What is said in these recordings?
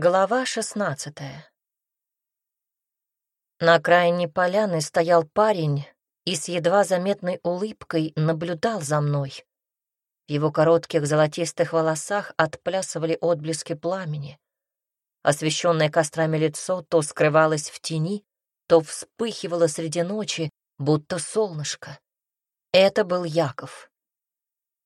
Глава шестнадцатая. На окраине поляны стоял парень и с едва заметной улыбкой наблюдал за мной. В его коротких золотистых волосах отплясывали отблески пламени. Освещенное кострами лицо то скрывалось в тени, то вспыхивало среди ночи, будто солнышко. Это был Яков.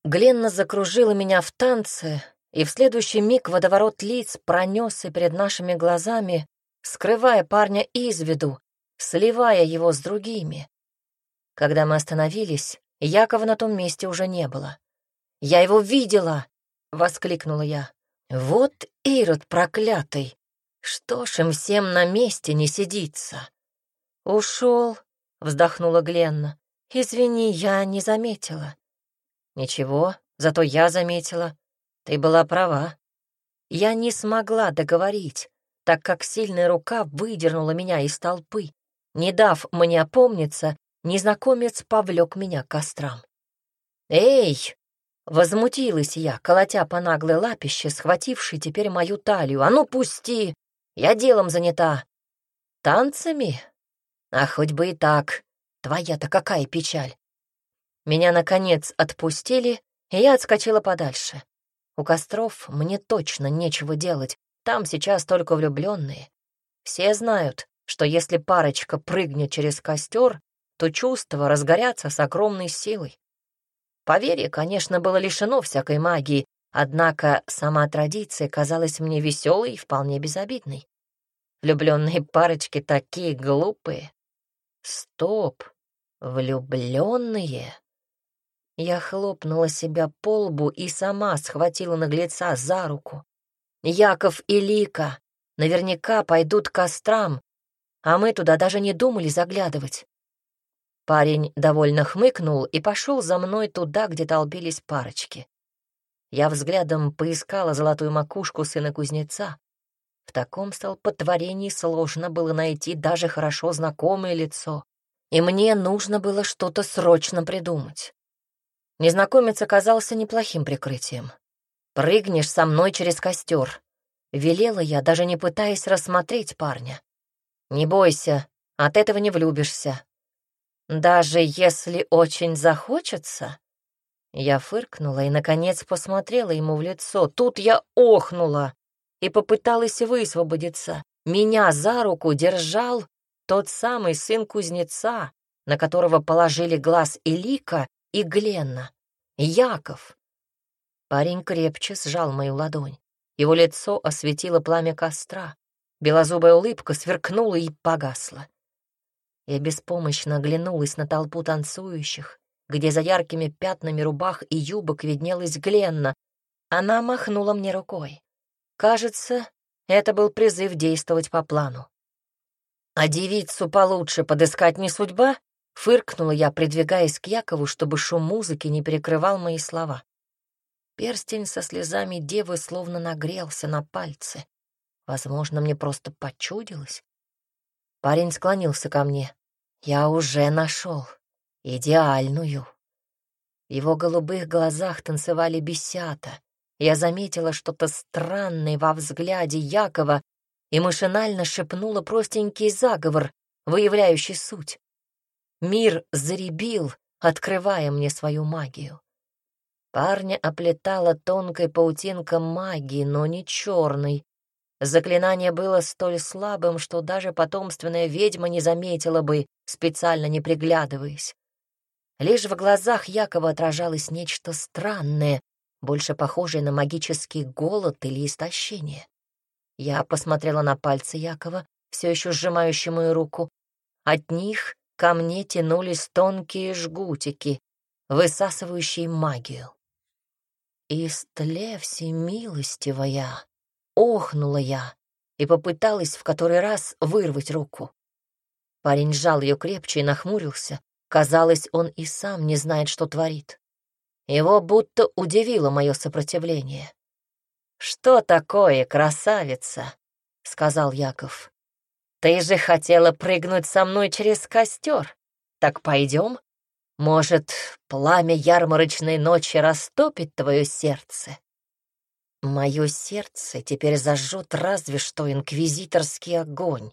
Гленна закружила меня в танце, и в следующий миг водоворот лиц пронесся перед нашими глазами, скрывая парня из виду, сливая его с другими. Когда мы остановились, Якова на том месте уже не было. «Я его видела!» — воскликнула я. «Вот Ирод проклятый! Что ж им всем на месте не сидится?» «Ушел», — вздохнула Гленна. «Извини, я не заметила». «Ничего, зато я заметила. Ты была права. Я не смогла договорить, так как сильная рука выдернула меня из толпы. Не дав мне опомниться, незнакомец повлек меня к кострам. «Эй!» — возмутилась я, колотя по наглой лапище, схватившей теперь мою талию. «А ну, пусти! Я делом занята!» «Танцами? А хоть бы и так. Твоя-то какая печаль!» Меня, наконец, отпустили, и я отскочила подальше. У костров мне точно нечего делать, там сейчас только влюбленные. Все знают, что если парочка прыгнет через костер, то чувства разгорятся с огромной силой. Поверье, конечно, было лишено всякой магии, однако сама традиция казалась мне веселой и вполне безобидной. Влюбленные парочки такие глупые. Стоп, влюбленные. Я хлопнула себя по лбу и сама схватила наглеца за руку. Яков и Лика наверняка пойдут к кострам, а мы туда даже не думали заглядывать. Парень довольно хмыкнул и пошел за мной туда, где толпились парочки. Я взглядом поискала золотую макушку сына кузнеца. В таком столпотворении сложно было найти даже хорошо знакомое лицо, и мне нужно было что-то срочно придумать. Незнакомец оказался неплохим прикрытием. «Прыгнешь со мной через костер», — велела я, даже не пытаясь рассмотреть парня. «Не бойся, от этого не влюбишься. Даже если очень захочется...» Я фыркнула и, наконец, посмотрела ему в лицо. Тут я охнула и попыталась высвободиться. Меня за руку держал тот самый сын кузнеца, на которого положили глаз Илика и Гленна. Яков. Парень крепче сжал мою ладонь. Его лицо осветило пламя костра. Белозубая улыбка сверкнула и погасла. Я беспомощно оглянулась на толпу танцующих, где за яркими пятнами рубах и юбок виднелась Гленна. Она махнула мне рукой. Кажется, это был призыв действовать по плану. А девицу получше подыскать не судьба? Фыркнула я, придвигаясь к Якову, чтобы шум музыки не перекрывал мои слова. Перстень со слезами девы словно нагрелся на пальце. Возможно, мне просто почудилось. Парень склонился ко мне. Я уже нашел идеальную. В его голубых глазах танцевали бесята. Я заметила что-то странное во взгляде Якова и машинально шепнула простенький заговор, выявляющий суть. Мир заребил, открывая мне свою магию. Парня оплетала тонкой паутинка магии, но не черной. Заклинание было столь слабым, что даже потомственная ведьма не заметила бы, специально не приглядываясь. Лишь в глазах Якова отражалось нечто странное, больше похожее на магический голод или истощение. Я посмотрела на пальцы Якова, все еще сжимающие мою руку. От них ко мне тянулись тонкие жгутики, высасывающие магию. «Истле всемилостивая!» — охнула я и попыталась в который раз вырвать руку. Парень сжал ее крепче и нахмурился. Казалось, он и сам не знает, что творит. Его будто удивило мое сопротивление. «Что такое, красавица?» — сказал Яков. Ты же хотела прыгнуть со мной через костер. Так пойдем? Может, пламя ярмарочной ночи растопит твое сердце? Мое сердце теперь зажжет разве что инквизиторский огонь.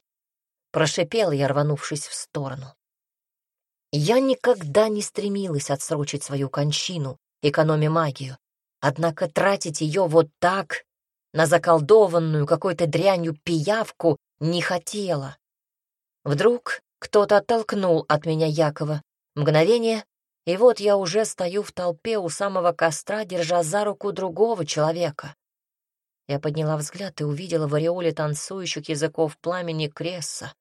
Прошипел я, рванувшись в сторону. Я никогда не стремилась отсрочить свою кончину, экономя магию. Однако тратить ее вот так, на заколдованную какой-то дрянью пиявку, не хотела. Вдруг кто-то оттолкнул от меня Якова. Мгновение, и вот я уже стою в толпе у самого костра, держа за руку другого человека. Я подняла взгляд и увидела в ореоле танцующих языков пламени Кресса.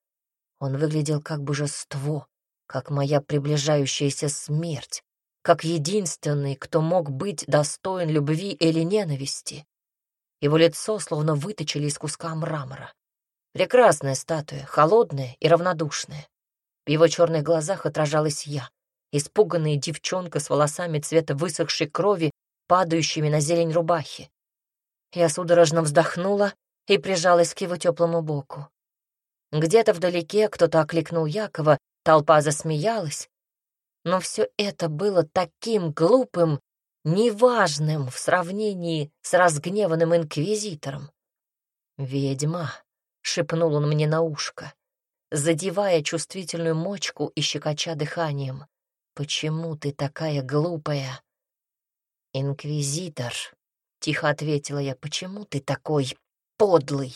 Он выглядел как божество, как моя приближающаяся смерть, как единственный, кто мог быть достоин любви или ненависти. Его лицо словно выточили из куска мрамора. Прекрасная статуя, холодная и равнодушная. В его черных глазах отражалась я, испуганная девчонка с волосами цвета высохшей крови, падающими на зелень рубахи. Я судорожно вздохнула и прижалась к его теплому боку. Где-то вдалеке кто-то окликнул Якова, толпа засмеялась. Но все это было таким глупым, неважным в сравнении с разгневанным инквизитором. «Ведьма», — шепнул он мне на ушко, задевая чувствительную мочку и щекоча дыханием. «Почему ты такая глупая?» «Инквизитор», — тихо ответила я, — «почему ты такой подлый?»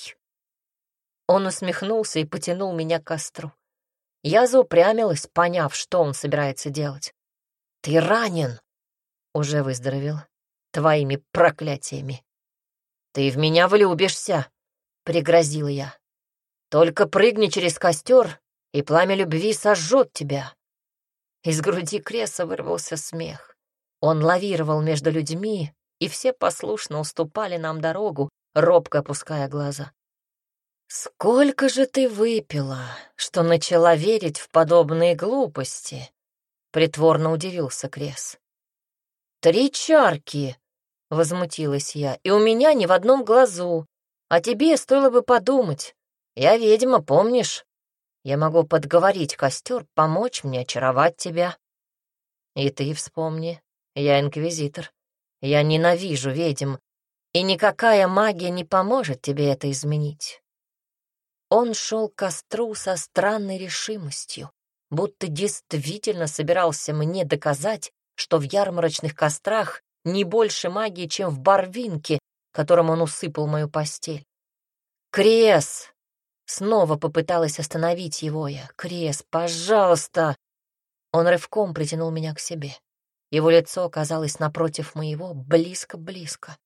Он усмехнулся и потянул меня к костру. Я заупрямилась, поняв, что он собирается делать. «Ты ранен!» «Уже выздоровел. Твоими проклятиями!» «Ты в меня влюбишься!» — пригрозила я. «Только прыгни через костер, и пламя любви сожжет тебя!» Из груди Креса вырвался смех. Он лавировал между людьми, и все послушно уступали нам дорогу, робко опуская глаза. «Сколько же ты выпила, что начала верить в подобные глупости?» — притворно удивился Крес. «Три чарки!» — возмутилась я. «И у меня ни в одном глазу. А тебе стоило бы подумать. Я ведьма, помнишь? Я могу подговорить костер, помочь мне очаровать тебя. И ты вспомни, я инквизитор. Я ненавижу ведьм, и никакая магия не поможет тебе это изменить. Он шел к костру со странной решимостью, будто действительно собирался мне доказать, что в ярмарочных кострах не больше магии, чем в барвинке, которым он усыпал мою постель. «Крес!» Снова попыталась остановить его я. «Крес, пожалуйста!» Он рывком притянул меня к себе. Его лицо оказалось напротив моего, близко-близко.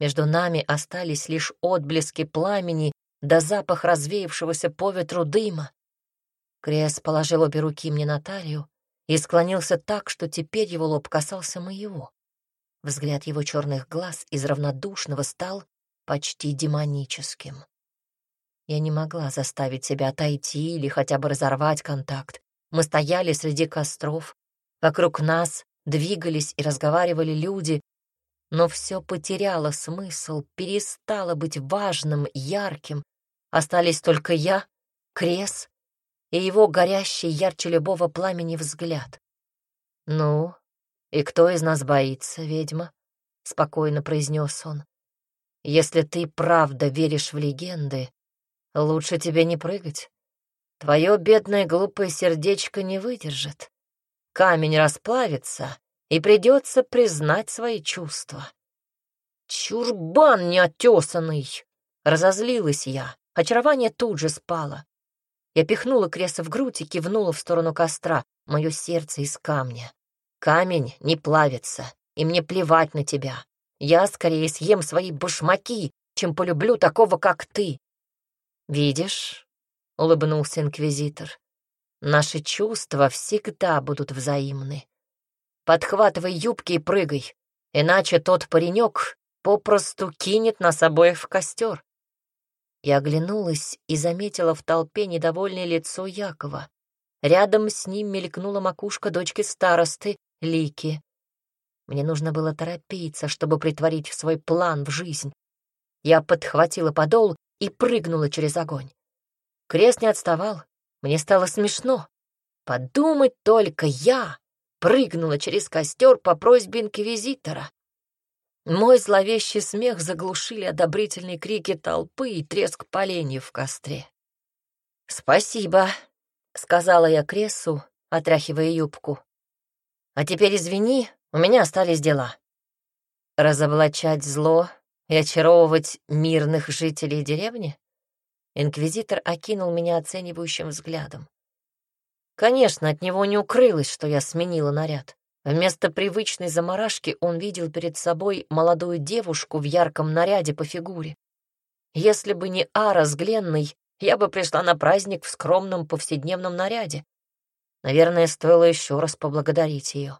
Между нами остались лишь отблески пламени да запах развеявшегося по ветру дыма. Крес положил обе руки мне на талию и склонился так, что теперь его лоб касался моего. Взгляд его черных глаз из равнодушного стал почти демоническим. Я не могла заставить себя отойти или хотя бы разорвать контакт. Мы стояли среди костров, вокруг нас двигались и разговаривали люди, но все потеряло смысл, перестало быть важным, ярким, Остались только я, Крес и его горящий ярче любого пламени взгляд. «Ну, и кто из нас боится, ведьма?» — спокойно произнес он. «Если ты правда веришь в легенды, лучше тебе не прыгать. Твое бедное глупое сердечко не выдержит. Камень расплавится, и придется признать свои чувства». «Чурбан неотесанный!» — разозлилась я. Очарование тут же спало. Я пихнула Креса в грудь и кивнула в сторону костра, мое сердце из камня. Камень не плавится, и мне плевать на тебя. Я скорее съем свои башмаки, чем полюблю такого, как ты. Видишь, — улыбнулся инквизитор, — наши чувства всегда будут взаимны. Подхватывай юбки и прыгай, иначе тот паренек попросту кинет нас обоих в костер. Я оглянулась и заметила в толпе недовольное лицо Якова. Рядом с ним мелькнула макушка дочки старосты, Лики. Мне нужно было торопиться, чтобы притворить свой план в жизнь. Я подхватила подол и прыгнула через огонь. Крест не отставал. Мне стало смешно. Подумать только я прыгнула через костер по просьбе инквизитора. Мой зловещий смех заглушили одобрительные крики толпы и треск поленьев в костре. «Спасибо», — сказала я Кресу, отряхивая юбку. «А теперь извини, у меня остались дела». Разоблачать зло и очаровывать мирных жителей деревни? Инквизитор окинул меня оценивающим взглядом. Конечно, от него не укрылось, что я сменила наряд. Вместо привычной заморашки он видел перед собой молодую девушку в ярком наряде по фигуре. Если бы не Ара с Гленной, я бы пришла на праздник в скромном повседневном наряде. Наверное, стоило еще раз поблагодарить ее.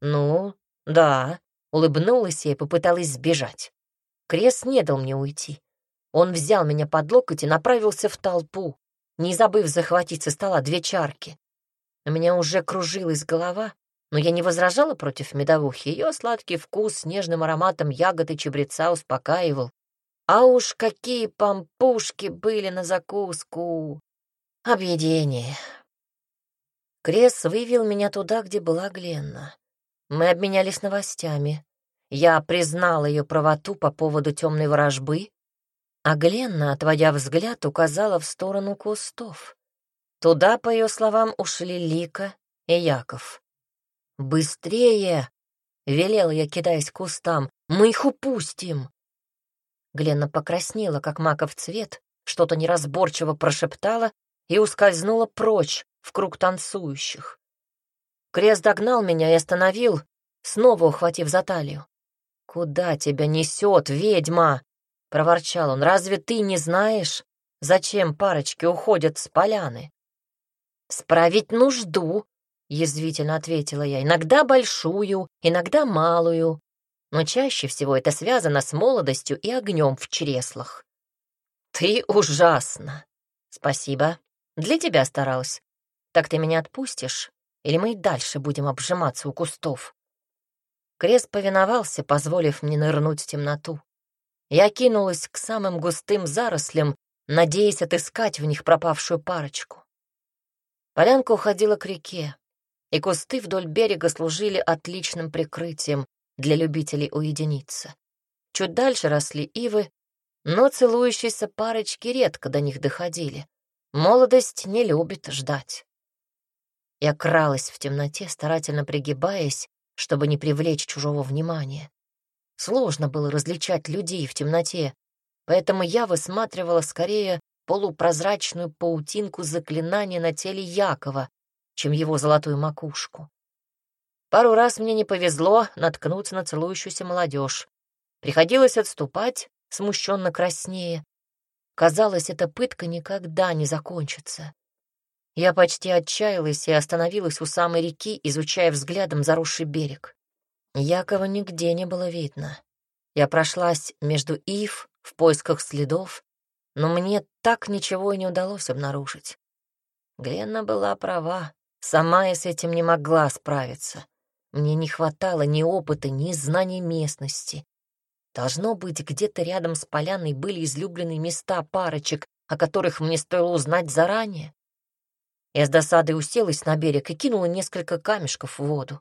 Ну, да, улыбнулась я и попыталась сбежать. Крес не дал мне уйти. Он взял меня под локоть и направился в толпу, не забыв захватить со стола две чарки. У меня уже кружилась голова, но я не возражала против медовухи. Ее сладкий вкус с нежным ароматом ягод и чабреца успокаивал. А уж какие пампушки были на закуску! Объедение. Крес вывел меня туда, где была Гленна. Мы обменялись новостями. Я признал ее правоту по поводу темной ворожбы, а Гленна, отводя взгляд, указала в сторону кустов. Туда, по ее словам, ушли Лика и Яков. «Быстрее!» — велела я, кидаясь к кустам. «Мы их упустим!» Гленна покраснела, как маков цвет, что-то неразборчиво прошептала и ускользнула прочь в круг танцующих. Крест догнал меня и остановил, снова ухватив за талию. «Куда тебя несет, ведьма?» — проворчал он. «Разве ты не знаешь, зачем парочки уходят с поляны?» «Справить нужду», — язвительно ответила я. «Иногда большую, иногда малую, но чаще всего это связано с молодостью и огнем в чреслах». «Ты ужасно!» «Спасибо. Для тебя старалась. Так ты меня отпустишь, или мы и дальше будем обжиматься у кустов?» Крест повиновался, позволив мне нырнуть в темноту. Я кинулась к самым густым зарослям, надеясь отыскать в них пропавшую парочку. Полянка уходила к реке, и кусты вдоль берега служили отличным прикрытием для любителей уединиться. Чуть дальше росли ивы, но целующиеся парочки редко до них доходили. Молодость не любит ждать. Я кралась в темноте, старательно пригибаясь, чтобы не привлечь чужого внимания. Сложно было различать людей в темноте, поэтому я высматривала скорее полупрозрачную паутинку заклинания на теле Якова, чем его золотую макушку. Пару раз мне не повезло наткнуться на целующуюся молодежь. Приходилось отступать, смущенно краснее. Казалось, эта пытка никогда не закончится. Я почти отчаялась и остановилась у самой реки, изучая взглядом заросший берег. Якова нигде не было видно. Я прошлась между ив в поисках следов, но мне так ничего и не удалось обнаружить. Гленна была права, сама я с этим не могла справиться. Мне не хватало ни опыта, ни знаний местности. Должно быть, где-то рядом с поляной были излюбленные места парочек, о которых мне стоило узнать заранее. Я с досадой уселась на берег и кинула несколько камешков в воду.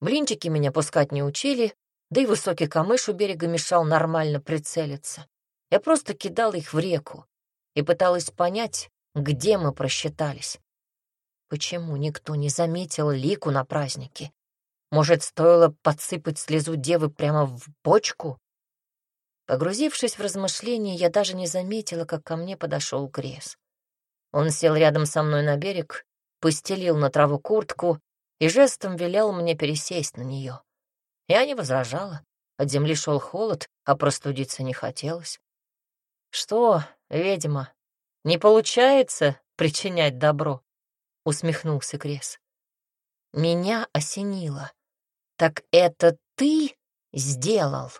Блинчики меня пускать не учили, да и высокий камыш у берега мешал нормально прицелиться. Я просто кидала их в реку и пыталась понять, где мы просчитались. Почему никто не заметил лику на празднике? Может, стоило подсыпать слезу девы прямо в бочку? Погрузившись в размышления, я даже не заметила, как ко мне подошел Грес. Он сел рядом со мной на берег, постелил на траву куртку и жестом велел мне пересесть на нее. Я не возражала. От земли шел холод, а простудиться не хотелось. «Что, ведьма, не получается причинять добро?» — усмехнулся Крес. Меня осенило. «Так это ты сделал?»